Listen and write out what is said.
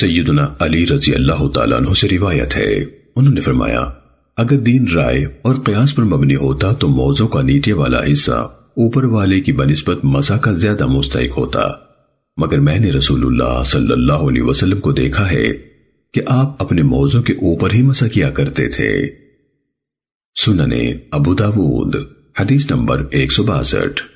سیدنا علی رضی اللہ تعالیٰ عنہ سے روایت ہے۔ انہوں نے فرمایا، اگر دین رائے اور قیاس پر مبنی ہوتا تو موضوع کا نیچے والا حصہ اوپر والے کی بنسبت مسا کا زیادہ مستحق ہوتا۔ مگر میں نے رسول اللہ صلی اللہ علیہ وسلم کو دیکھا ہے کہ آپ اپنے موضوع کے اوپر ہی مسا کیا کرتے تھے۔ سننے ابو داود، حدیث نمبر ایک سو باسٹھ۔